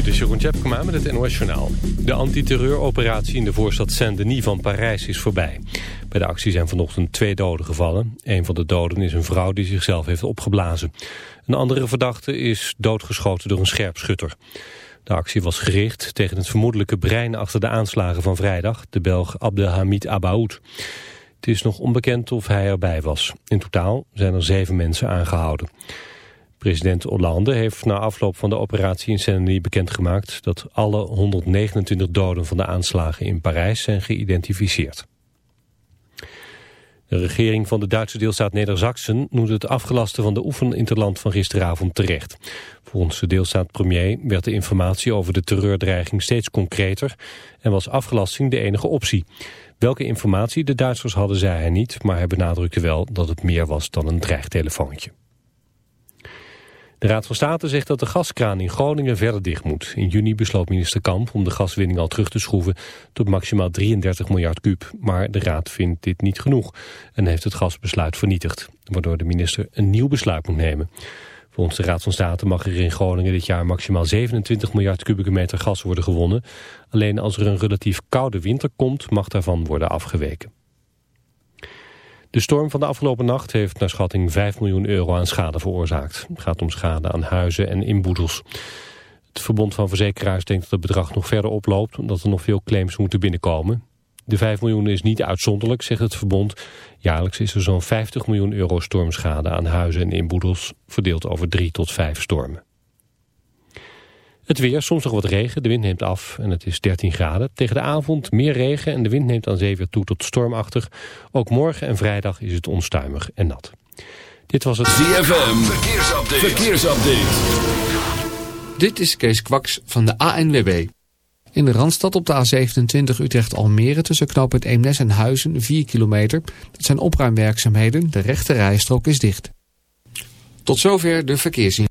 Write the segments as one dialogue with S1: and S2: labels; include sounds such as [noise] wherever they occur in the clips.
S1: Dit is Jeroen Tjepkema met het NOS. De antiterreuroperatie in de voorstad Saint-Denis van Parijs is voorbij. Bij de actie zijn vanochtend twee doden gevallen. Een van de doden is een vrouw die zichzelf heeft opgeblazen. Een andere verdachte is doodgeschoten door een scherpschutter. De actie was gericht tegen het vermoedelijke brein achter de aanslagen van vrijdag, de Belg Abdelhamid Abaoud. Het is nog onbekend of hij erbij was. In totaal zijn er zeven mensen aangehouden. President Hollande heeft na afloop van de operatie in Saint-Denis bekendgemaakt dat alle 129 doden van de aanslagen in Parijs zijn geïdentificeerd. De regering van de Duitse deelstaat Neder-Zaksen noemt het afgelasten van de oefeninterland van gisteravond terecht. Volgens de deelstaat-premier werd de informatie over de terreurdreiging steeds concreter en was afgelasting de enige optie. Welke informatie de Duitsers hadden zei hij niet, maar hij benadrukte wel dat het meer was dan een dreigtelefoontje. De Raad van State zegt dat de gaskraan in Groningen verder dicht moet. In juni besloot minister Kamp om de gaswinning al terug te schroeven tot maximaal 33 miljard kuub. Maar de Raad vindt dit niet genoeg en heeft het gasbesluit vernietigd. Waardoor de minister een nieuw besluit moet nemen. Volgens de Raad van State mag er in Groningen dit jaar maximaal 27 miljard kubieke meter gas worden gewonnen. Alleen als er een relatief koude winter komt mag daarvan worden afgeweken. De storm van de afgelopen nacht heeft naar schatting 5 miljoen euro aan schade veroorzaakt. Het gaat om schade aan huizen en inboedels. Het Verbond van Verzekeraars denkt dat het bedrag nog verder oploopt... omdat er nog veel claims moeten binnenkomen. De 5 miljoen is niet uitzonderlijk, zegt het verbond. Jaarlijks is er zo'n 50 miljoen euro stormschade aan huizen en inboedels... verdeeld over drie tot vijf stormen. Het weer, soms nog wat regen, de wind neemt af en het is 13 graden. Tegen de avond meer regen en de wind neemt aan zee weer toe tot stormachtig. Ook morgen en vrijdag is het onstuimig en nat. Dit was het
S2: ZFM, verkeersupdate. verkeersupdate.
S3: Dit is Kees Kwaks van de ANWB. In de Randstad op de A27 Utrecht-Almere tussen knooppunt Eemnes en Huizen 4 kilometer. Dat zijn opruimwerkzaamheden, de rechte rijstrook is dicht. Tot zover de verkeersziening.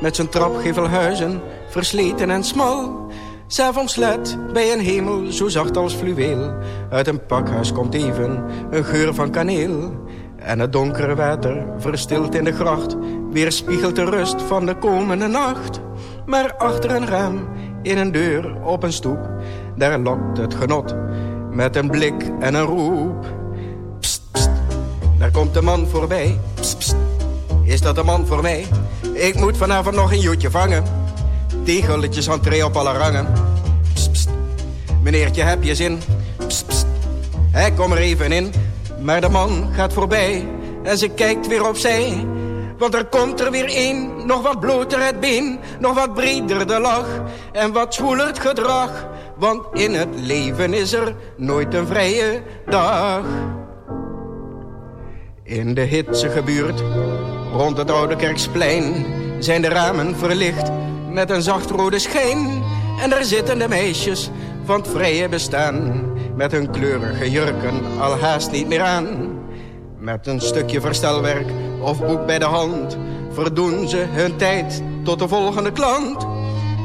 S4: met zijn trapgevelhuizen, versleten en smal. S'avonds let bij een hemel zo zacht als fluweel. Uit een pakhuis komt even een geur van kaneel. En het donkere water, verstild in de gracht... weerspiegelt de rust van de komende nacht. Maar achter een raam, in een deur, op een stoep... daar lokt het genot met een blik en een roep. Pst, pst, daar komt de man voorbij. Pst, pst, is dat de man voor mij? Ik moet vanavond nog een joetje vangen. Tegelletjes entree op alle rangen. Pst, pst. Meneertje, heb je zin? Pst. Hij kom er even in. Maar de man gaat voorbij. En ze kijkt weer opzij. Want er komt er weer één, nog wat bloter het been, nog wat breder de lach en wat zwoeler het gedrag. Want in het leven is er nooit een vrije dag. In de hitsige buurt, rond het oude kerksplein, zijn de ramen verlicht met een zacht rode schijn. En daar zitten de meisjes van het vrije bestaan, met hun kleurige jurken al haast niet meer aan. Met een stukje verstelwerk of boek bij de hand, verdoen ze hun tijd tot de volgende klant.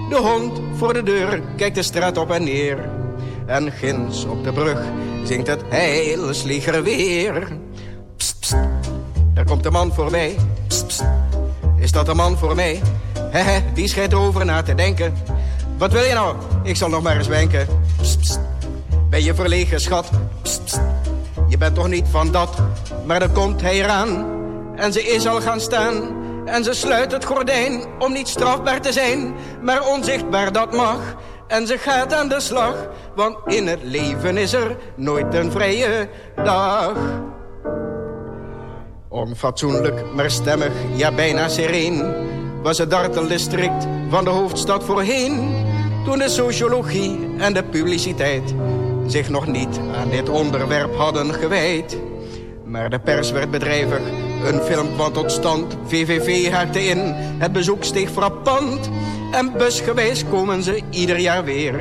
S4: De hond voor de deur kijkt de straat op en neer. En ginds op de brug zingt het heilsliger weer. Pst, pst, daar komt de man voorbij. Is dat de man voor mij? Hehe, die schijnt erover na te denken. Wat wil je nou? Ik zal nog maar eens wenken. Pst, ben je verlegen, schat? Je bent toch niet van dat? Maar dan komt hij eraan. En ze is al gaan staan. En ze sluit het gordijn om niet strafbaar te zijn, maar onzichtbaar dat mag. En ze gaat aan de slag, want in het leven is er nooit een vrije dag. Onfatsoenlijk, maar stemmig, ja bijna sereen, was het darteldistrict van de hoofdstad voorheen. Toen de sociologie en de publiciteit zich nog niet aan dit onderwerp hadden gewijd. Maar de pers werd bedrijvig, een film kwam tot stand. VVV haakte in, het bezoek steeg frappant. En busgewijs komen ze ieder jaar weer.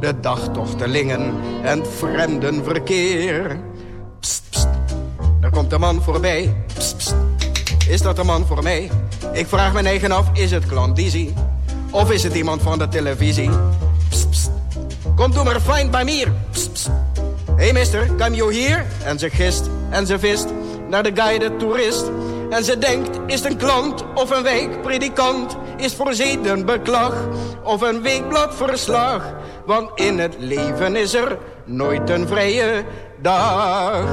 S4: De dagtochtelingen en het vreemdenverkeer. Komt de man voorbij. Pst, is dat de man voor mij? Ik vraag mijn eigen af, is het klandizie? Of is het iemand van de televisie? Pst, pst, kom doe maar fijn bij pst. Hey mister, come you here? En ze gist en ze vist naar de guide toerist. En ze denkt, is het een klant of een wijkpredikant? Is voor zeden beklag of een weekbladverslag? Want in het leven is er nooit een vrije dag.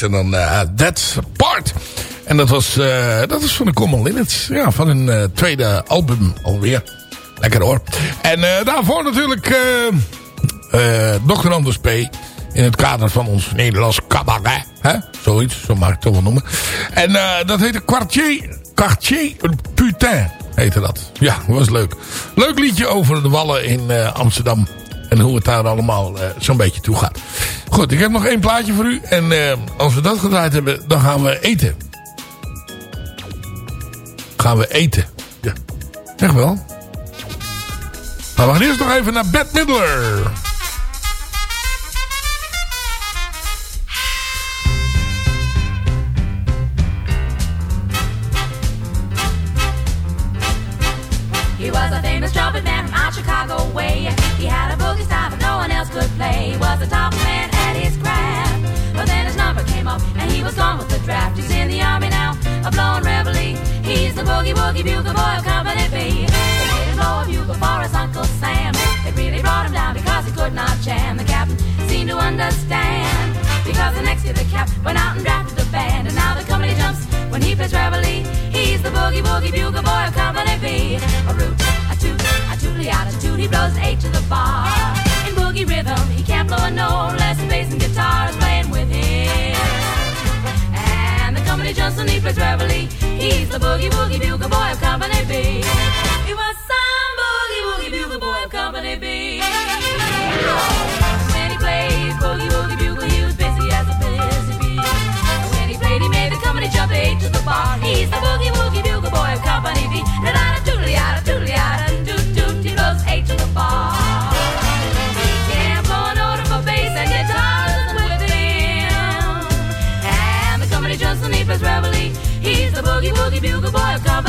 S5: Heette dan uh, That's Part. En dat was, uh, dat was van de Common Linnets. Ja, van hun uh, tweede album alweer. Lekker hoor. En daarvoor natuurlijk Dr. Anders P. In het kader van ons Nederlands cabaret. Hè? Zoiets, zo mag ik het wel noemen. En dat heette Quartier, Quartier Putain. Heette dat. Ja, was leuk. Leuk liedje over de wallen in Amsterdam. En hoe het daar allemaal uh, zo'n beetje toe gaat. Goed, ik heb nog één plaatje voor u. En uh, als we dat gedraaid hebben, dan gaan we eten. Gaan we eten. Ja, echt wel. Maar we gaan eerst nog even naar Bette Midler.
S6: Was gone with the draft. He's in the army now, a blowing reveille. He's the boogie woogie bugle boy of Company B. They made him blow a bugle for his Uncle Sam. They really brought him down because he could not jam. The captain seemed to understand. Because the next year the cap went out and drafted a band. And now the company jumps when he plays reveille. He's the boogie woogie bugle boy of Company B. A root, a toot, a tootly attitude. He blows an eight to the bar. In boogie rhythm, he can't blow a note the bass and guitar Jumps when he plays reveille. He's the boogie woogie bugle boy of Company B. He was some boogie woogie bugle boy of Company B. When he plays boogie woogie bugle, he was busy as a busy bee. When he played, he made the company jump eight to the bar. He's the boogie woogie bugle boy of Company B. Da da da doodly da doodly da doot doot. He blows eight to the bar. Bugle boy of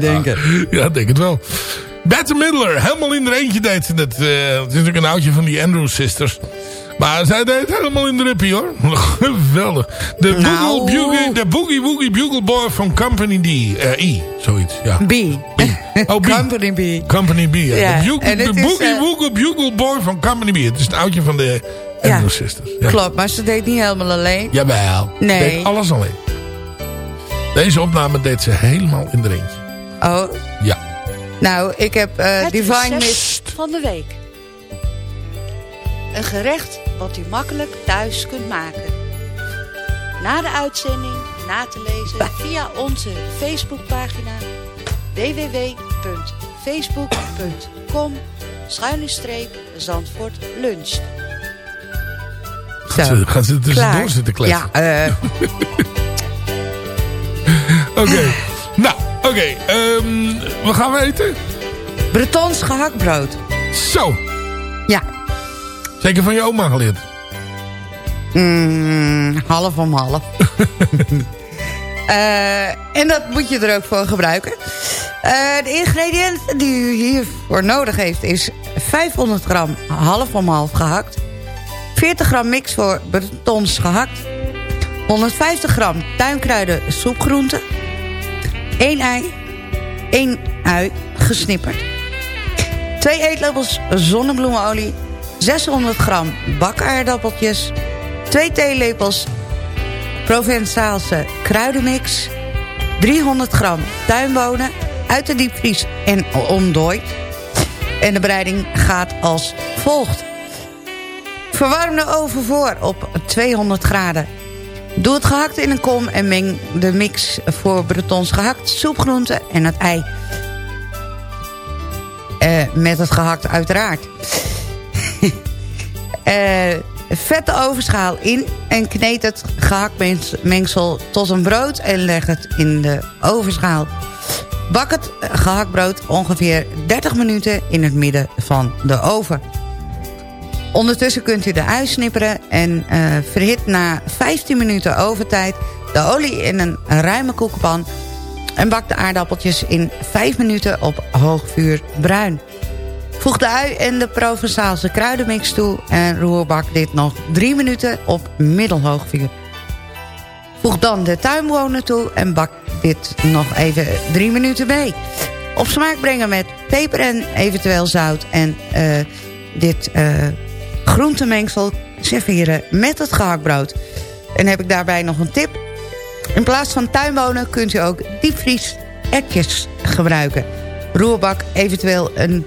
S7: Zij denken.
S5: Ja, ik denk het wel. Bette Midler, helemaal in er eentje deed ze dat. eh, het is natuurlijk een oudje van die Andrews Sisters. Maar zij deed het helemaal in de rippie hoor. [laughs] Geweldig. De,
S7: Nou.
S5: boogie, boogie, de Boogie Woogie Bugle Boy van Company D. E, zoiets. Ja.
S7: B.
S5: Oh, B.
S7: Company B.
S5: Company B. Ja.
S7: Ja,
S5: De, bugle,
S7: het
S5: de Boogie
S7: eh,
S5: Woogie Bugle Boy van Company B. Het is een oudje van de
S7: Ja.
S5: Andrews Sisters. Ja.
S7: Klopt, maar ze deed niet helemaal alleen.
S5: Jawel.
S7: Nee.
S5: Deed alles alleen. Deze opname deed ze helemaal in de eentje.
S7: Oh,
S5: Ja.
S7: nou, ik heb eh,
S8: Het
S7: Divine Mist.
S8: van de week. Een gerecht wat u makkelijk thuis kunt maken. Na de uitzending na te lezen via onze Facebookpagina www.facebook.com Zandvoort Lunch.
S5: Gaat ze, gaat ze tussendoor zitten kletsen?
S7: Ja, eh, [laughs]
S5: Oké. nou, oké. ehm, wat gaan we eten?
S7: Bretons gehaktbrood.
S5: Zo.
S7: Ja.
S5: Zeker van je oma geleerd.
S7: Mm, half om half. [laughs] Eh, en dat moet je er ook voor gebruiken. Eh, de ingrediënten die u hiervoor nodig heeft is 500 gram half om half gehakt. 40 gram mix voor bretons gehakt. 150 gram tuinkruiden soepgroenten. 1 ei. 1 ui gesnipperd. 2 eetlepels zonnebloemenolie. 600 gram bakaardappeltjes. 2 theelepels Provençaalse kruidenmix. 300 gram tuinbonen uit de diepvries en ontdooid. En de bereiding gaat als volgt. Verwarm de oven voor op 200 graden. Doe het gehakt in een kom en meng de mix voor bretons gehakt, soepgroenten en het ei. Eh, met het gehakt uiteraard. [laughs] Eh, vet de ovenschaal in en kneed het gehaktmengsel tot een brood... en leg het in de ovenschaal. Bak het gehaktbrood ongeveer 30 minuten in het midden van de oven. Ondertussen kunt u de ui snipperen en eh, verhit na 15 minuten overtijd de olie in een ruime koekenpan en bak de aardappeltjes in 5 minuten op hoog vuur bruin. Voeg de ui en de Provençaalse kruidenmix toe en roerbak dit nog 3 minuten op middelhoog vuur. Voeg dan de tuinbonen toe en bak dit nog even 3 minuten mee. Op smaak brengen met peper en eventueel zout en uh, dit uh, groentemengsel serveren met het gehaktbrood. En heb ik daarbij nog een tip. In plaats van tuinbonen kunt u ook diepvries ertjes gebruiken. Roerbak eventueel een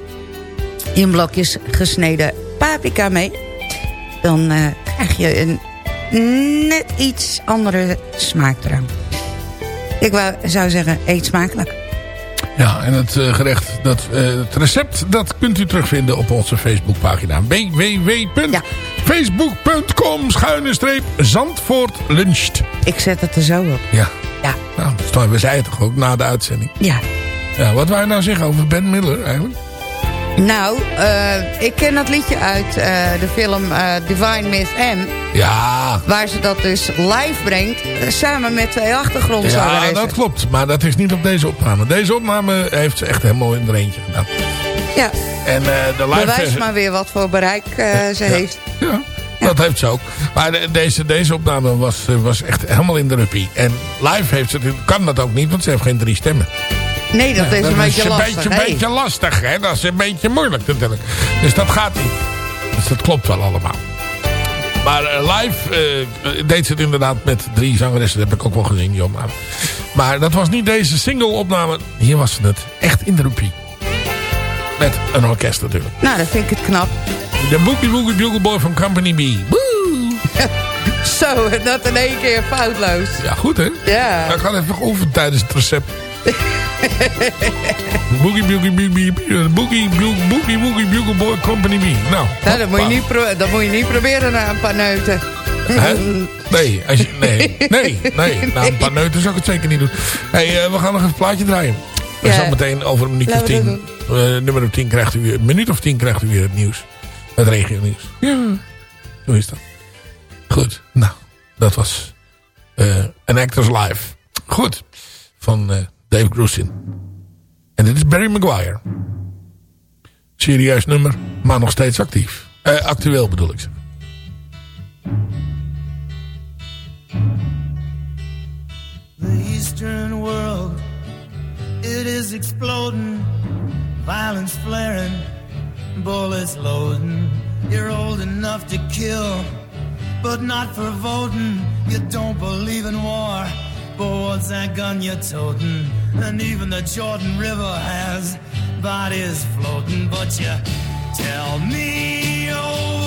S7: in blokjes gesneden paprika mee. Dan uh, krijg je een net iets andere smaak eraan. Ik wou, zou zeggen, eet smakelijk.
S5: Ja, en het uh, gerecht, dat, uh, het recept, dat kunt u terugvinden op onze Facebookpagina. www.facebook.com schuine streep Zandvoort luncht.
S7: Ik zet het er zo op.
S5: Ja.
S7: Ja.
S5: Nou, we zeiden toch ook na de uitzending.
S7: Ja.
S5: Ja, wat wou je nou zeggen over Ben Miller eigenlijk?
S7: Nou, uh, ik ken dat liedje uit uh, de film uh, Divine Miss M.
S5: Ja.
S7: Waar ze dat dus live brengt, samen met twee achtergrondzangeressen.
S5: Ja, dat klopt. Maar dat is niet op deze opname. Deze opname heeft ze echt helemaal in het eentje gedaan.
S7: Ja.
S5: En de live...
S7: Bewijs maar weer wat voor bereik ze
S5: ja.
S7: heeft.
S5: Ja. Ja. Dat heeft ze ook. Maar de, deze, deze opname was, was echt helemaal in de ruppie. En live heeft ze, kan dat ook niet, want ze heeft geen drie stemmen.
S7: Nee, dat is een beetje
S5: is
S7: lastig.
S5: Beetje,
S7: hey.
S5: beetje lastig, hè? Dat is een beetje moeilijk natuurlijk. Dus dat gaat niet. Dus dat klopt wel allemaal. Maar uh, live uh, deed ze het inderdaad met drie zangeressen. Dat heb ik ook wel gezien, die opname. Maar dat was niet deze single-opname. Hier was ze het. Echt in de roepie. Met een orkest natuurlijk.
S7: Nou, dat vind ik het knap.
S5: De Boogie Boogie Bugle Boy van Company B. Woe! [laughs]
S7: Zo, dat in één keer foutloos.
S5: Ja, goed hè?
S7: Ja.
S5: Ik ga even oefenen tijdens het recept. Boogie Boogie Boogie Boogie Boogie Boogie Bugle Boy Company B. Nou,
S7: nou dat, moet je niet dat moet je niet proberen na een paar neuten.
S5: Nee, als je, nee, nee, nee. Na een paar neuten zou ik het zeker niet doen. hey, uh, we gaan nog even een plaatje draaien. Ja. Zo meteen over een minuut of tien. Uh, nummer of tien krijgt u weer, een minuut of tien krijgt u weer het nieuws. Het regio nieuws. Ja, zo is dat. Goed, nou, dat was uh, een Actors Live. Goed, van uh, Dave Grusin. En dit is Barry Maguire. Serieus nummer, maar nog steeds actief. Uh, actueel bedoel ik.
S9: The Eastern world, it is exploding, violence flaring, bullets loading. You're old enough to kill, but not for voting. You don't believe in war, what's that gun you're toting? And even the Jordan River has bodies floating, but you tell me over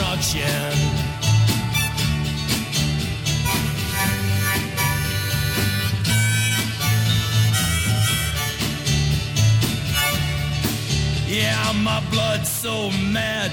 S9: destruction. Yeah, my blood's so mad,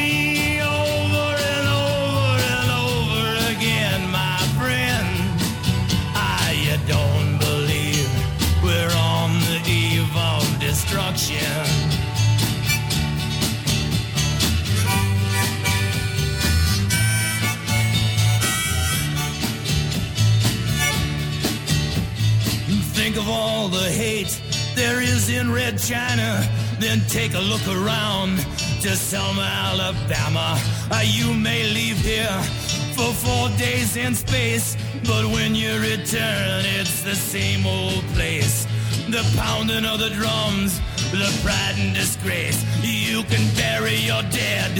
S9: destruction. Think of all the hate there is in Red China. Then take a look around to Selma, Alabama. Uh, you may leave here for four days in space, but when you return, it's the same old place. The pounding of the drums, the pride and disgrace. You can bury your dead,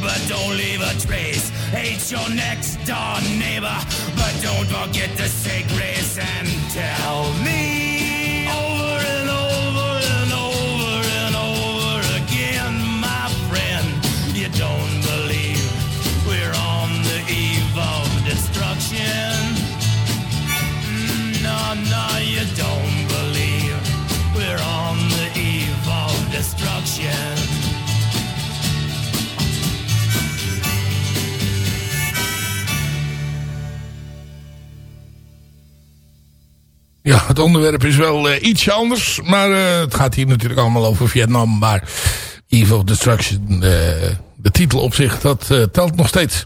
S9: but don't leave a trace. Hate your next door neighbor, but don't forget to say grace and tell me
S5: Ja, het onderwerp is wel eh, ietsje anders. Maar eh, het gaat hier natuurlijk allemaal over Vietnam. Maar of Destruction, eh, de titel op zich, dat telt nog steeds.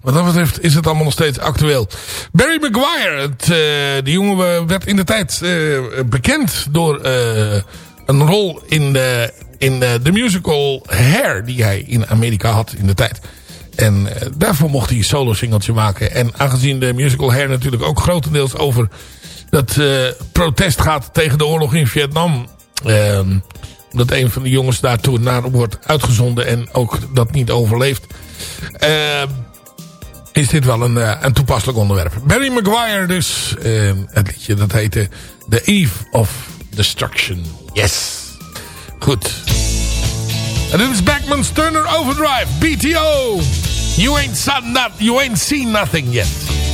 S5: Wat dat betreft is het allemaal nog steeds actueel. Barry Maguire, het, die jongen werd in de tijd bekend door een rol in, de, in de, de musical Hair die hij in Amerika had in de tijd. En eh, daarvoor mocht hij een solo singeltje maken. En aangezien de musical Hair natuurlijk ook grotendeels over dat eh, protest gaat tegen de oorlog in Vietnam. Ehm, omdat een van de jongens daartoe naar wordt uitgezonden en ook dat niet overleeft. Ehm, is dit wel een, eh, een toepasselijk onderwerp. Barry Maguire dus. ehm, het liedje dat heette The Eve of Destruction. Yes. Goed. En dit is Backman's Turner Overdrive. BTO. You ain't, seen you ain't seen nothing yet.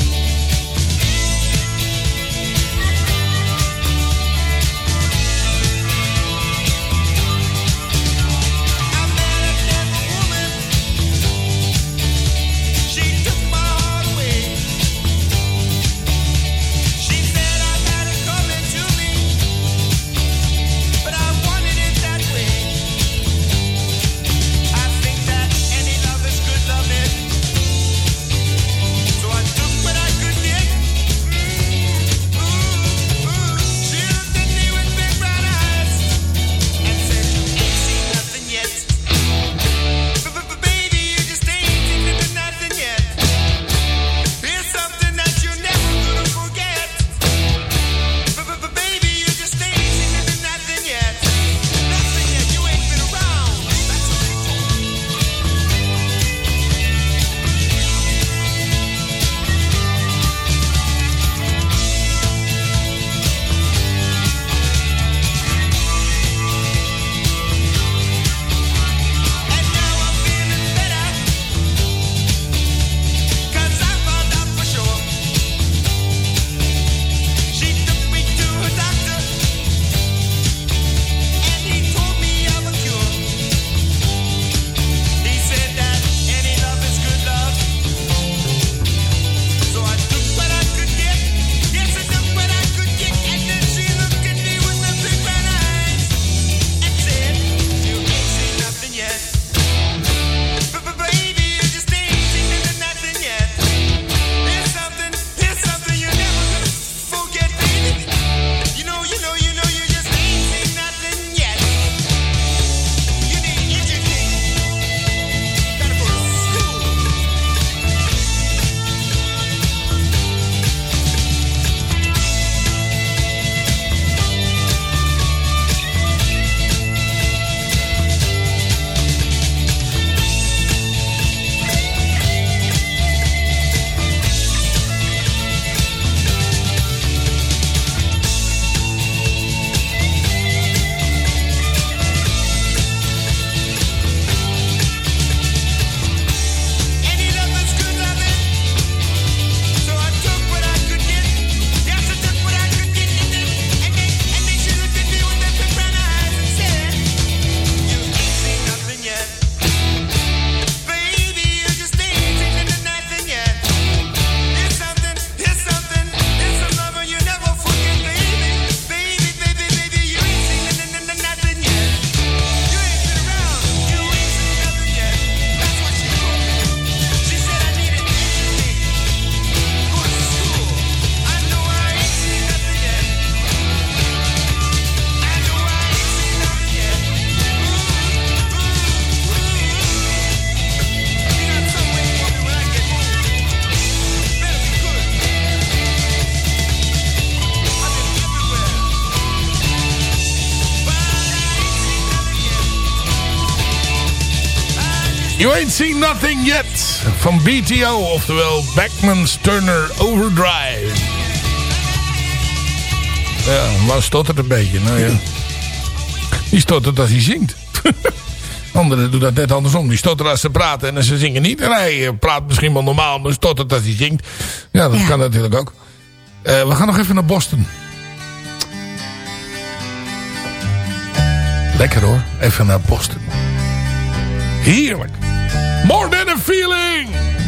S5: Ain't Seen Nothing Yet van BTO, oftewel Backman's Turner Overdrive. Ja, maar stottert een beetje, nou ja. [laughs] Die stottert als hij zingt. [laughs] Anderen doen dat net andersom. Die stotteren als ze praten en ze zingen niet. En hij eh, praat misschien wel normaal, maar stottert als hij zingt. Ja, dat
S7: Ja.
S5: kan natuurlijk ook. Eh, we gaan nog even naar Boston. Lekker hoor, even naar Boston. Heerlijk. More than a feeling.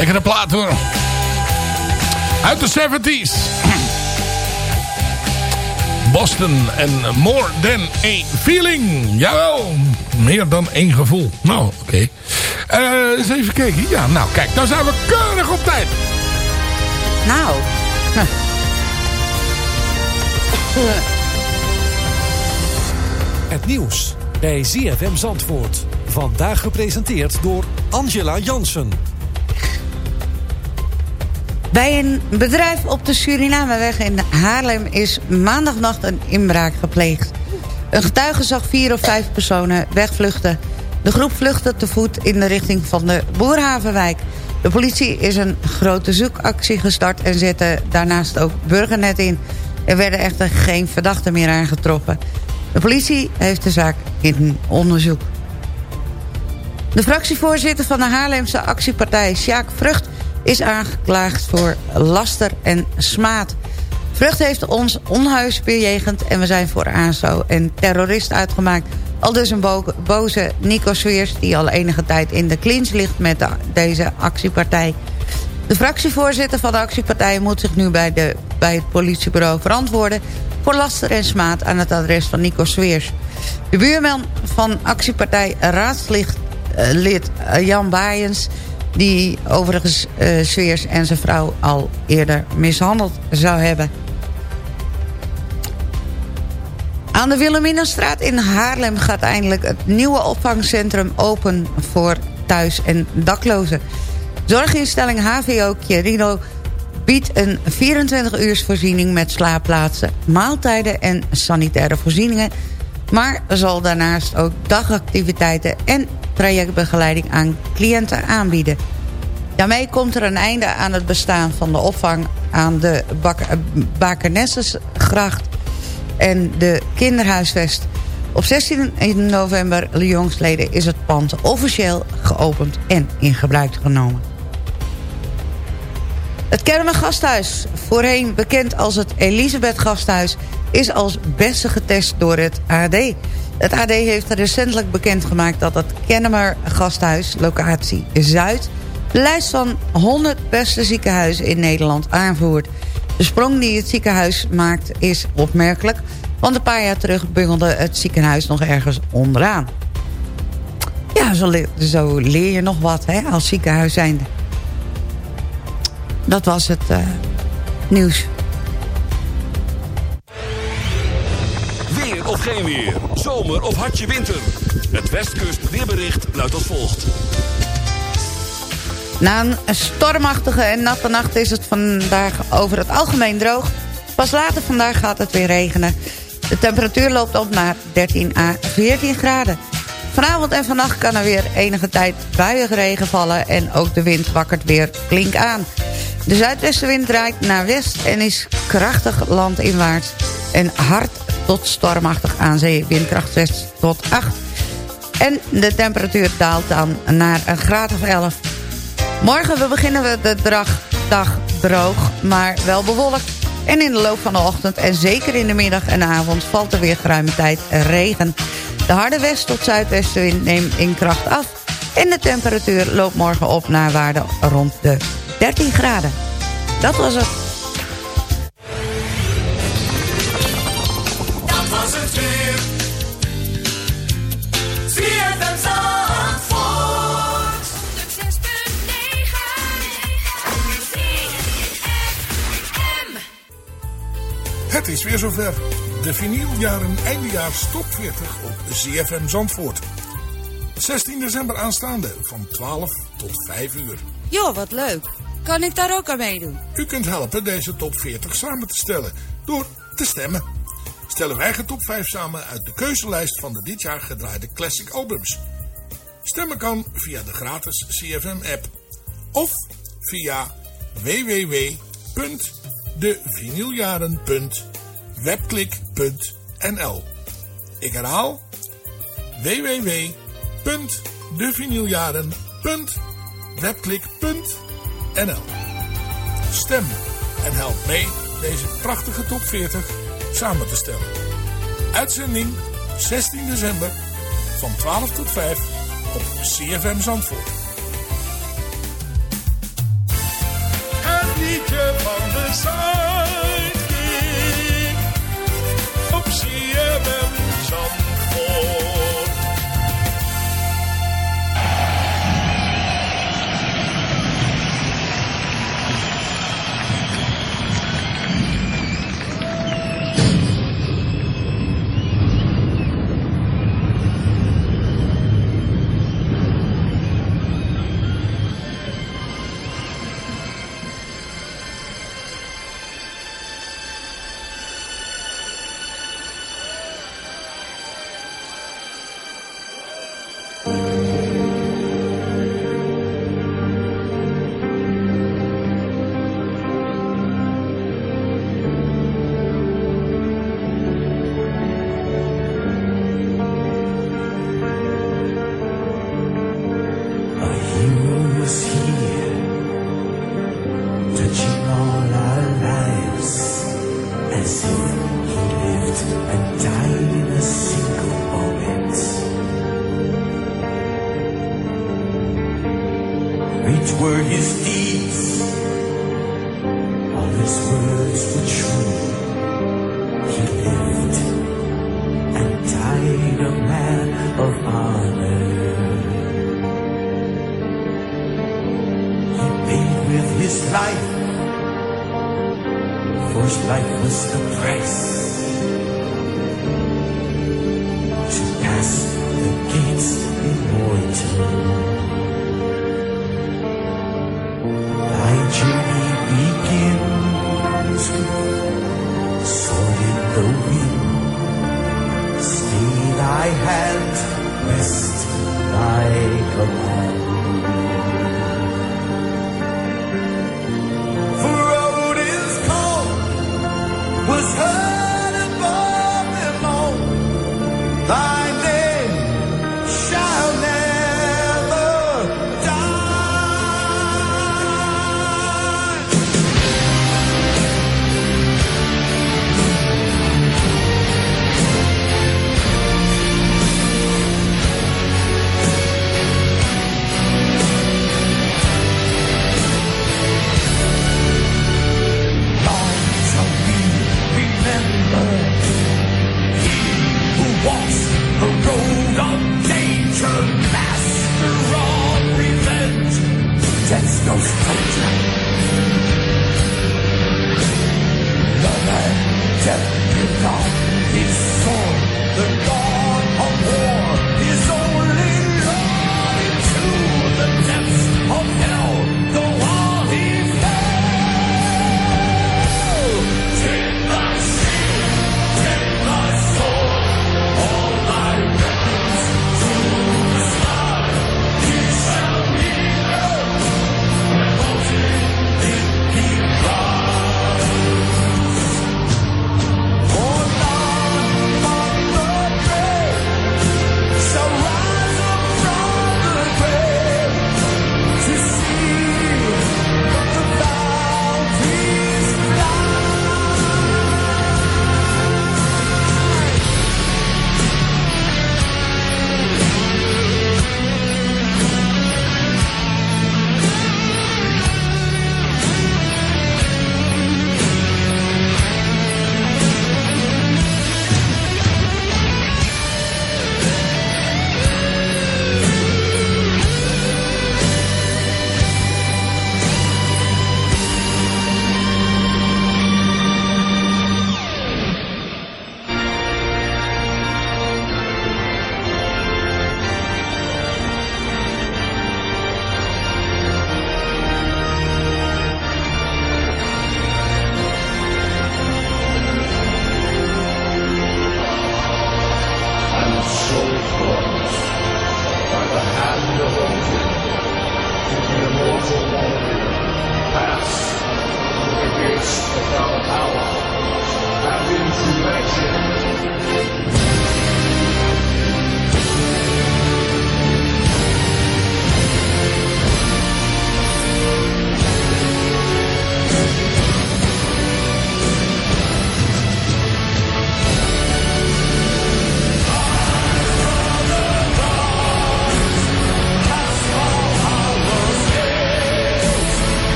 S5: Lekkere plaat hoor. Uit de 70s. Boston en More Than A Feeling. Jawel, meer dan één gevoel. Nou, oké. Eh, eens even kijken. Ja, nou kijk, nou zijn we keurig op tijd.
S7: Nou.
S10: Het nieuws bij ZFM Zandvoort. Vandaag gepresenteerd door Angela Jansen.
S7: Bij een bedrijf op de Surinameweg in Haarlem is maandagnacht een inbraak gepleegd. Een getuige zag vier of vijf personen wegvluchten. De groep vluchtte te voet in de richting van de Boerhavenwijk. De politie is een grote zoekactie gestart en zette daarnaast ook burgernet in. Er werden echter geen verdachten meer aangetroffen. De politie heeft de zaak in onderzoek. De fractievoorzitter van de Haarlemse actiepartij, Sjaak Vrucht... is aangeklaagd voor laster en smaad. Vrucht heeft ons onhuis bejegend en we zijn voor aanzo en terrorist uitgemaakt. Al dus een bo- boze Nico Sweers die al enige tijd in de clinch ligt met de- deze actiepartij. De fractievoorzitter van de actiepartij moet zich nu bij, de, bij het politiebureau verantwoorden... voor laster en smaad aan het adres van Nico Sweers. De buurman van actiepartij raadslid lid, eh, Jan Baaiens... die overigens eh Sweers en zijn vrouw al eerder mishandeld zou hebben. Aan de Wilhelminastraat in Haarlem gaat eindelijk het nieuwe opvangcentrum open voor thuis- en daklozen. Zorginstelling HVO Quirino biedt een 24-uurs voorziening met slaapplaatsen, maaltijden en sanitaire voorzieningen, maar zal daarnaast ook dagactiviteiten en trajectbegeleiding aan cliënten aanbieden. Daarmee komt er een einde aan het bestaan van de opvang aan de Bak Bakernessesgracht en de kinderhuisvest. Op 16 november, jongsleden, is het pand officieel geopend en in gebruik genomen. Het Kermen Gasthuis, voorheen bekend als het Elisabeth Gasthuis... is als beste getest door het AD. Het AD heeft recentelijk bekendgemaakt dat het Kennemer Gasthuis, locatie Zuid... de lijst van 100 beste ziekenhuizen in Nederland aanvoert. De sprong die het ziekenhuis maakt is opmerkelijk... want een paar jaar terug bungelde het ziekenhuis nog ergens onderaan. Ja, zo, le- zo leer je nog wat hè, als ziekenhuis zijnde. Dat was het eh, nieuws.
S2: Geen weer. Zomer of hartje winter. Het Westkust weerbericht luidt als volgt.
S7: Na een stormachtige en natte nacht is het vandaag over het algemeen droog. Pas later vandaag gaat het weer regenen. De temperatuur loopt op naar 13 à 14 graden. Vanavond en vannacht kan er weer enige tijd buiige regen vallen... en ook de wind wakkert weer flink aan. De zuidwestenwind draait naar west en is krachtig landinwaarts... en hard tot stormachtig aan zee, windkracht 6 tot 8. En de temperatuur daalt dan naar een graad of 11. Morgen we beginnen we de dag, droog, maar wel bewolkt. En in de loop van de ochtend en zeker in de middag en avond... valt er weer geruime tijd regen. De harde west- tot zuidwestenwind neemt in kracht af... en de temperatuur loopt morgen op naar waarde rond de 13 graden. Dat was het.
S11: Weer
S5: zover. De vinyljaren eindejaars top 40 op ZFM Zandvoort. 16 december aanstaande van 12 tot 5 uur.
S7: Joh, wat leuk. Kan ik daar ook aan meedoen?
S5: U kunt helpen deze top 40 samen te stellen door te stemmen. Stellen wij de top 5 samen uit de keuzelijst van de dit jaar gedraaide classic albums. Stemmen kan via de gratis CFM app of via www.devinyljaren.webklik.nl Ik herhaal www.devinyljaren.webklik.nl Stem en help mee deze prachtige top 40 samen te stellen. Uitzending 16 december van 12 tot 5 op CFM Zandvoort.
S11: Het liedje van de Zuidkick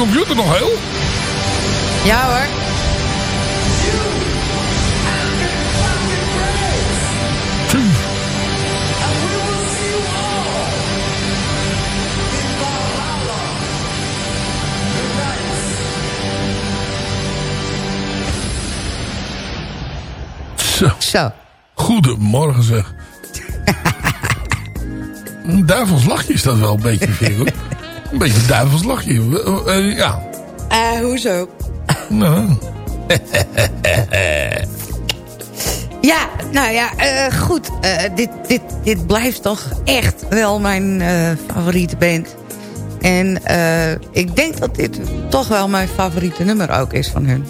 S5: computer nog heel?
S7: Ja hoor.
S5: Zo.
S7: Zo.
S5: Goedemorgen zeg. [laughs] Duivels lachje is dat wel een beetje, vind ik. Een beetje een duivels lachje. Eh, ja.
S7: Eh, hoezo?
S5: Nou. [laughs]
S7: Ja, nou ja, eh, goed. Eh, dit, dit, dit blijft toch echt wel mijn favoriete band. En ik denk dat dit toch wel mijn favoriete nummer ook is van hun.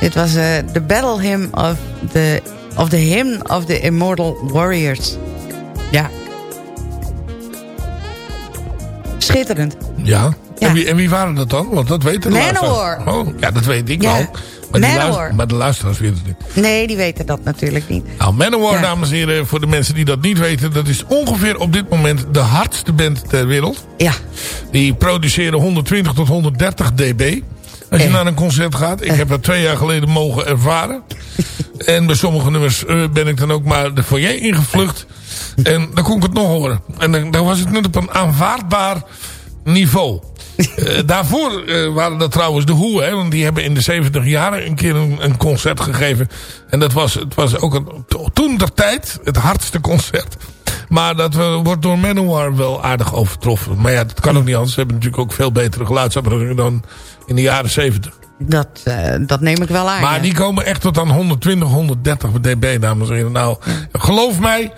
S7: Dit was eh The Battle Hymn of the, of the Hymn of the Immortal Warriors. Ja. Schitterend.
S5: Ja. En, wie, en wie waren dat dan? Want dat weten de
S7: Manowar.
S5: Oh, ja, dat weet ik
S7: Ja.
S5: wel. Maar, luister- maar de luisteraars weten het niet.
S7: Nee, die weten dat natuurlijk niet.
S5: Nou, Manowar,
S7: Ja.
S5: dames en heren, voor de mensen die dat niet weten... dat is ongeveer op dit moment de hardste band ter wereld.
S7: Ja.
S5: Die produceren 120 tot 130 dB. Als je naar een concert gaat. Ik heb dat twee jaar geleden mogen ervaren. [laughs] en bij sommige nummers eh, ben ik dan ook maar de foyer ingevlucht. En dan kon ik het nog horen. En dan, dan was het net op een aanvaardbaar niveau. [laughs] Eh, daarvoor eh, waren dat trouwens de. Hè, want die hebben in de 70 jaren een keer een, een concert gegeven. En dat was, het was ook een, to- toen der tijd het hardste concert. Maar dat eh, wordt door Manowar wel aardig overtroffen. Maar ja, dat kan ook niet anders. Ze hebben natuurlijk ook veel betere geluidsapparatuur dan in de jaren 70.
S7: Dat, dat neem ik wel aan.
S5: Maar
S7: ja.
S5: die komen echt tot aan 120, 130 dB, dames en heren. Nou, geloof mij,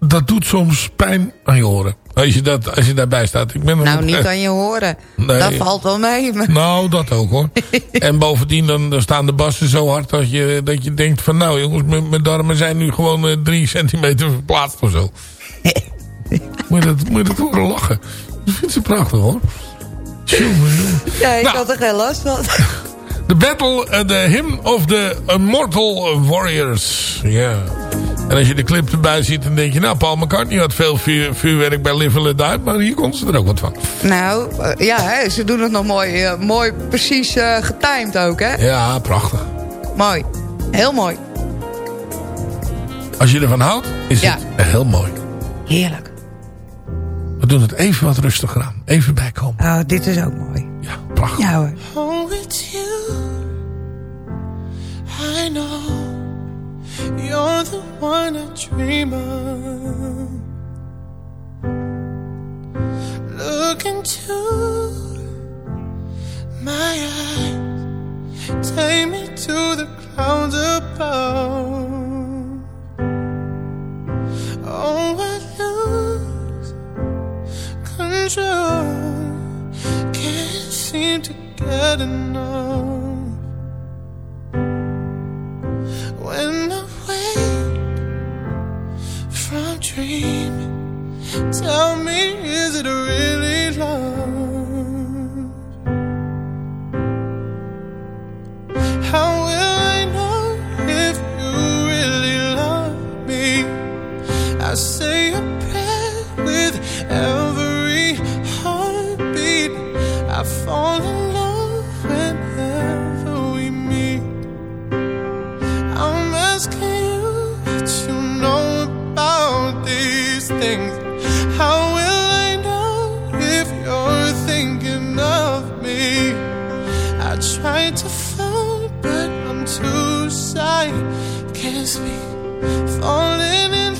S5: dat doet soms pijn aan je oren. Als je, dat, als je daarbij staat. Ik ben er
S7: Nou, niet aan je horen.
S5: Nee.
S7: Dat valt wel mee. maar-
S5: Nou, dat ook hoor. [laughs] en bovendien dan, dan staan de bassen zo hard dat je, dat je denkt van... nou jongens, mijn, darmen zijn nu gewoon eh, drie centimeter verplaatst of zo. [laughs] moet, je dat, moet je dat horen lachen. Dat vindt ze prachtig hoor. Jongen, jongen.
S7: Ja, ik
S5: Nou.
S7: had er geen last van.
S5: The Battle, eh, the Hymn of the Immortal Warriors. Ja. En als je de clip erbij ziet, dan denk je... nou, Paul McCartney had veel vuur, vuurwerk bij Live and Die... maar hier kon ze er ook wat van.
S7: Nou, eh, ja, hè, ze doen het nog mooi, eh, mooi precies eh getimed ook, hè?
S5: Ja, prachtig.
S7: Mooi. Heel mooi.
S5: Als je ervan houdt, is
S7: Ja.
S5: het heel mooi.
S7: Heerlijk.
S5: We doen het even wat rustiger aan. Even bijkomen.
S7: Oh, dit is ook mooi.
S5: Ja, prachtig.
S7: Ja hoor.
S12: Oh, it's you. I know you're the one I dream of. Look into my eyes. Take me to the clouds above. Oh, I lose control. Can't seem to get enough. When dreaming, tell me, is it really love? Shy. Can't speak. Falling in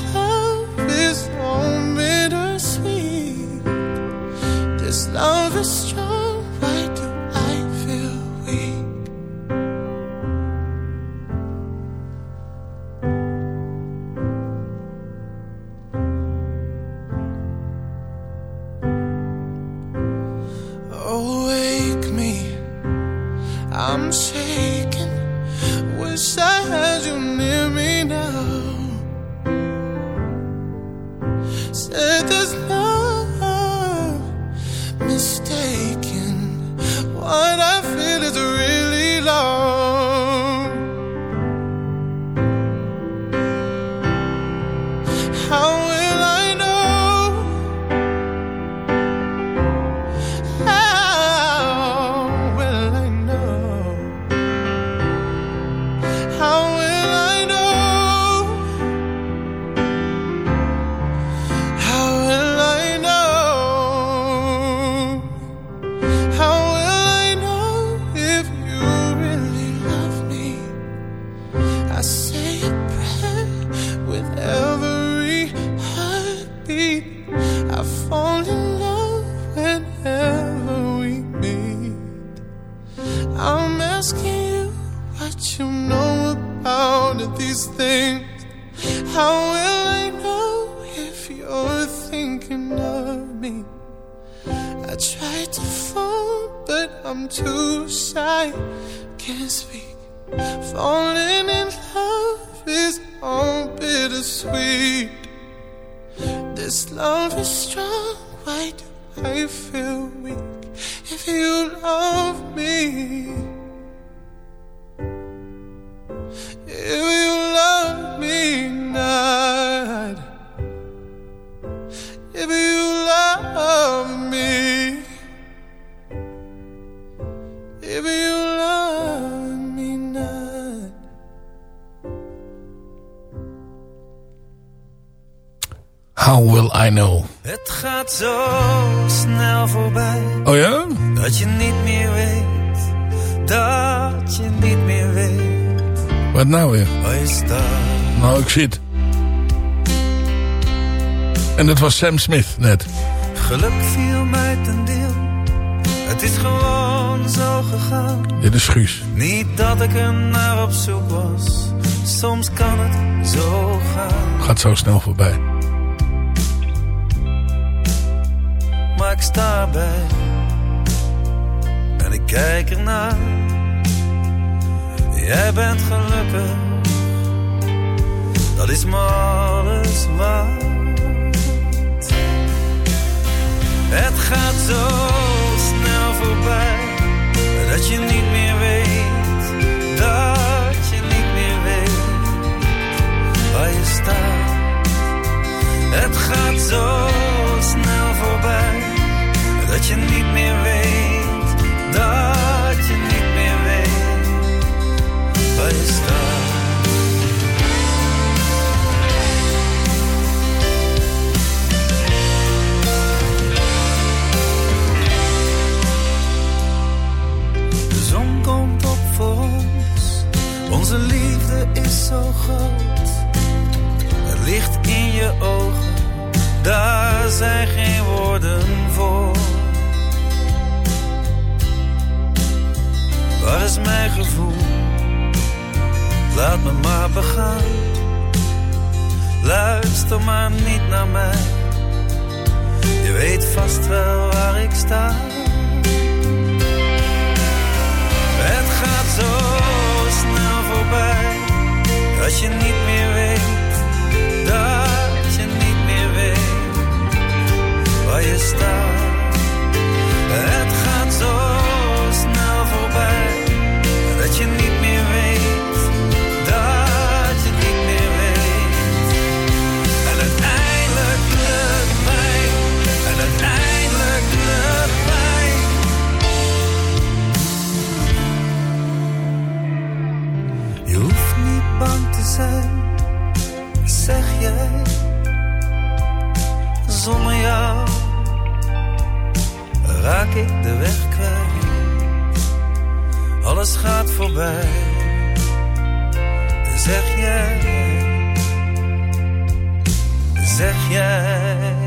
S12: I know?
S9: Het gaat zo snel voorbij.
S5: Oh ja?
S9: Dat je niet meer weet. Dat je niet meer weet.
S5: Wat nou weer?
S9: Waar je staat.
S5: Nou, ik zit. En dat was Sam Smith net.
S9: Geluk viel mij ten deel. Het is gewoon zo gegaan.
S5: Dit is Guus.
S9: Niet dat ik er naar op zoek was. Soms kan het zo gaan.
S5: Gaat zo snel voorbij.
S9: Erbij. En ik kijk ernaar. Jij bent gelukkig. Dat is me alles waard. Het gaat zo snel voorbij. Dat je niet meer weet. Dat je niet meer weet. Waar je staat. Het gaat zo snel voorbij. Dat je niet meer weet. Dat je niet meer weet. Waar je staat. De zon komt op voor ons. Onze liefde is zo groot. Het licht in je ogen. Laat me maar begaan. Luister maar niet naar mij. Je weet vast wel waar ik sta. Het gaat zo snel voorbij. Dat je niet meer weet. Dat je niet meer weet. Waar je staat. Het gaat zo raak ik de weg kwijt. Alles gaat voorbij, zeg jij. Zeg jij.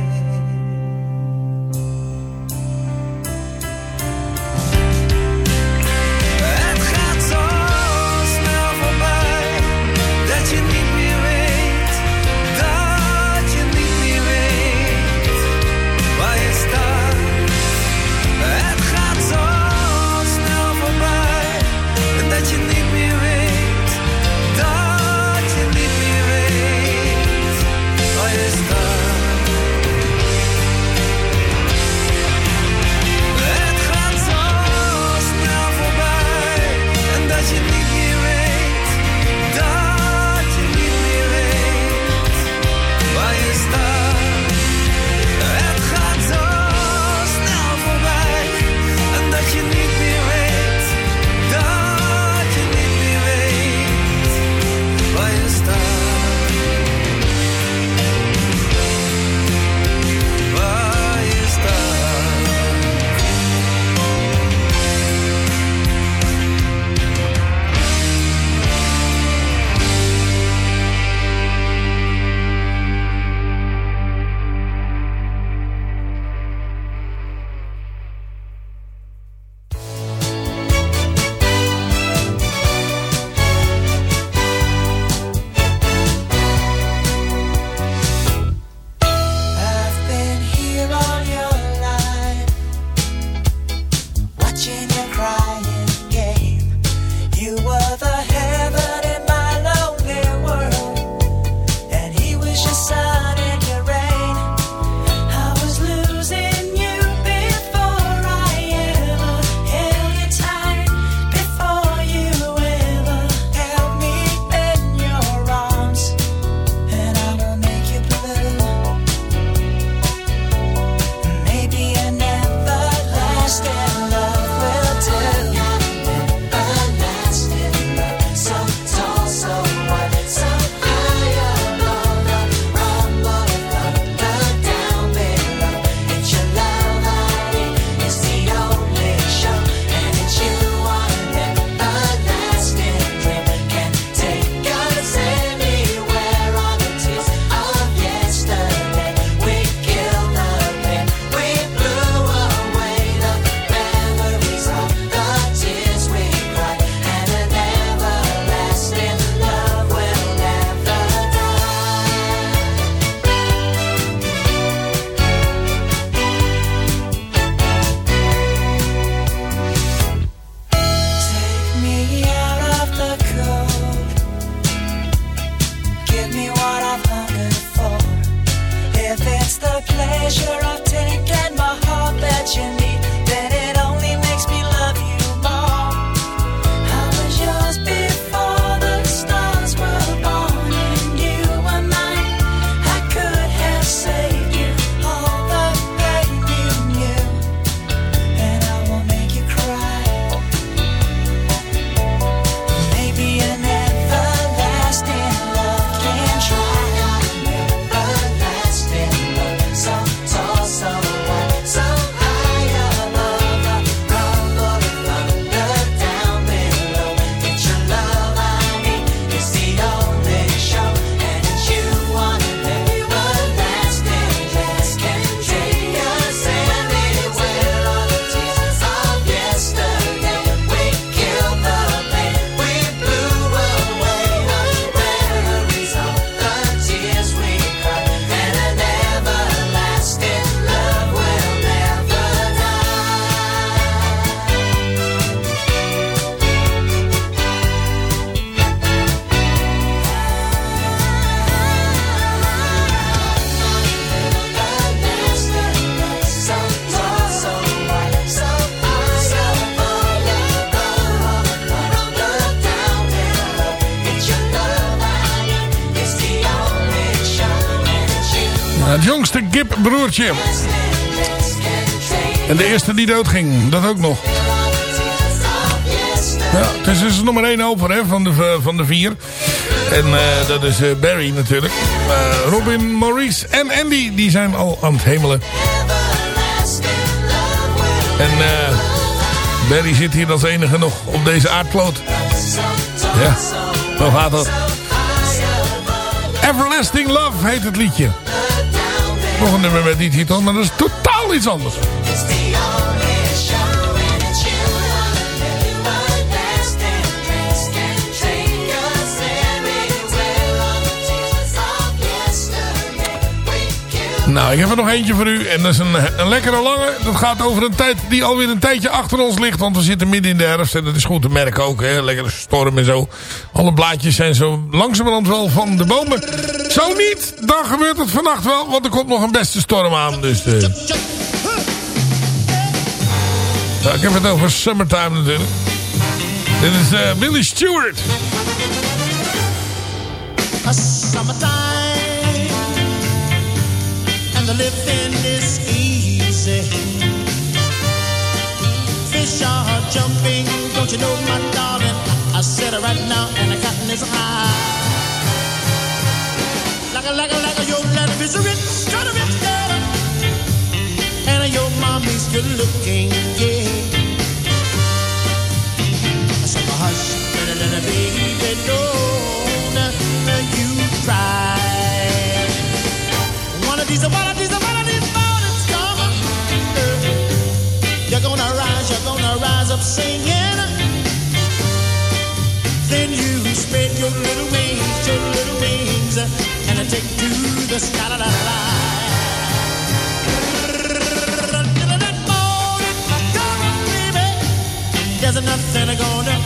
S9: Het
S5: jongste Gip-broertje. En de eerste die doodging. Dat ook nog. Ja, dus er is er maar één over hè, van, de, van de vier. En eh, dat is eh, Barry natuurlijk. Eh, Robin, Maurice en Andy die zijn al aan het hemelen. En eh, Barry zit hier als enige nog op deze aardkloot. Ja, zo gaat dat. Everlasting Love heet het liedje. Nog een nummer met die titel, maar dat is totaal iets anders. Nou, ik heb er nog eentje voor u. En dat is een, een lekkere lange. Dat gaat over een tijd die alweer een tijdje achter ons ligt. Want we zitten midden in de herfst. En dat is goed te merken ook. Hè? Lekkere storm en zo. Alle blaadjes zijn zo langzamerhand wel van de bomen. Zo niet, dan gebeurt het vannacht wel. Want er komt nog een beste storm aan. Dus... Nou, ik heb het over Summertime natuurlijk. Dit is eh, Billy Stewart.
S13: a summertime and the living is easy. Fish are jumping, don't you know, my darling? I said it right now, and the cotton is high. Like a, like a, like a, your daddy is a rich, kind of rich girl, and your mommy's good looking, yeah. So hush, little, little baby, don't you cry. One of these, one of these, one of these mornings come. You're gonna rise, you're gonna rise up singing. Then you spread your little wings, your little wings, take to the sky. La, la, la. Morning, on, baby. There's nothing gonna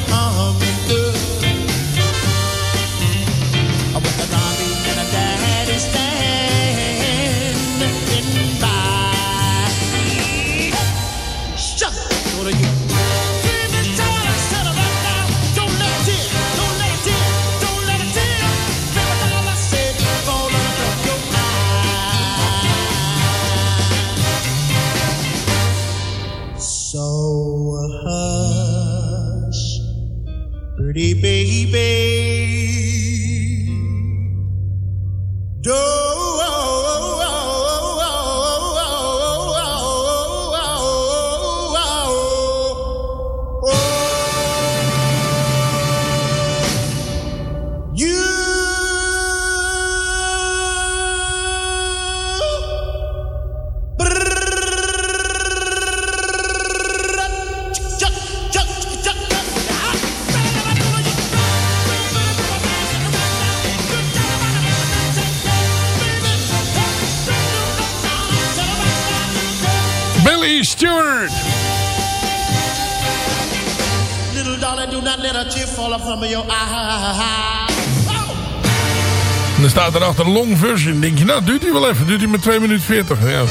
S5: En dan staat erachter long version. Denk je, nou, duurt hij wel even. Duurt hij met 2 minuten 40. Ja.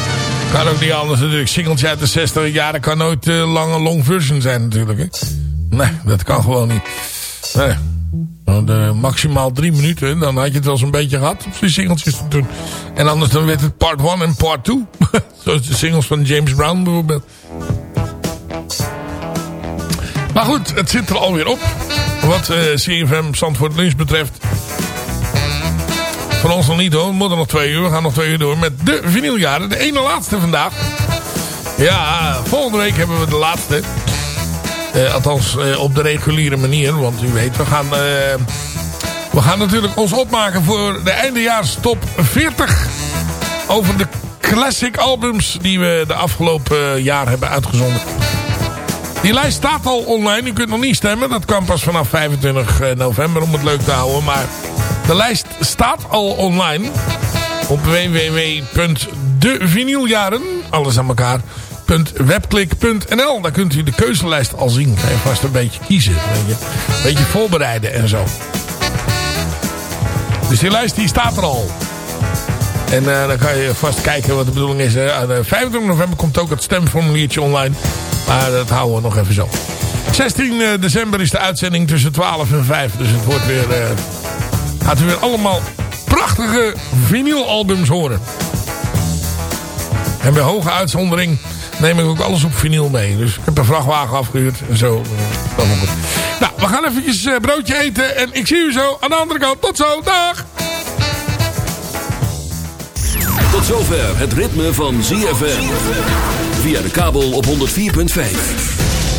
S5: Kan ook niet anders natuurlijk. Singeltje uit de 60 jaren kan nooit uh, lange long version zijn natuurlijk. Hè? Nee, dat kan gewoon niet. Nee. De, maximaal drie minuten. Dan had je het wel zo'n beetje gehad op die singeltjes te doen. En anders dan werd het part 1 en part 2. [laughs] Zoals de singles van James Brown bijvoorbeeld. Maar goed, het zit er alweer op. Wat uh, CFM Zandvoort Lunch betreft. Van ons nog niet hoor. We moeten nog twee uur. We gaan nog twee uur door met de vinyljaren. De ene laatste vandaag. Ja, volgende week hebben we de laatste. Uh, althans uh, op de reguliere manier. Want u weet, we gaan, uh, we gaan natuurlijk ons opmaken voor de eindejaars top 40. Over de classic albums die we de afgelopen jaar hebben uitgezonden. Die lijst staat al online. U kunt nog niet stemmen. Dat kan pas vanaf 25 november om het leuk te houden. Maar de lijst staat al online. Op www.devinyljaren. Alles aan elkaar webklik.nl. Daar kunt u de keuzelijst al zien. Ga je vast een beetje kiezen. Een beetje, beetje voorbereiden en zo. Dus die lijst die staat er al. En uh, dan kan je vast kijken wat de bedoeling is. Uh, 25 november komt ook het stemformuliertje online. Maar dat houden we nog even zo. 16 december is de uitzending tussen 12 en 5. Dus het wordt weer... gaat u weer allemaal prachtige vinylalbums horen. En bij hoge uitzondering neem ik ook alles op vinyl mee. Dus ik heb een vrachtwagen afgehuurd en zo. Nou, we gaan eventjes uh, broodje eten. En ik zie u zo aan de andere kant. Tot zo, dag!
S2: Tot zover het ritme van ZFM. Via de kabel op 104.5.